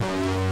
Bye.